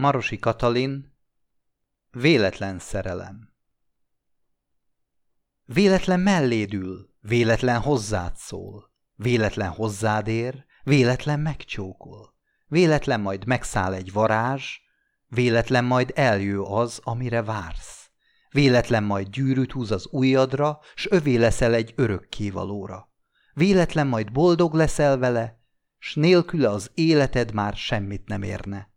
Marosi Katalin Véletlen szerelem. Véletlen melléd ül, véletlen hozzád szól, véletlen hozzád ér, véletlen megcsókol, véletlen majd megszáll egy varázs, véletlen majd eljő az, amire vársz, véletlen majd gyűrűt húz az ujjadra, s övé leszel egy örökkévalóra, véletlen majd boldog leszel vele, s nélküle az életed már semmit nem érne.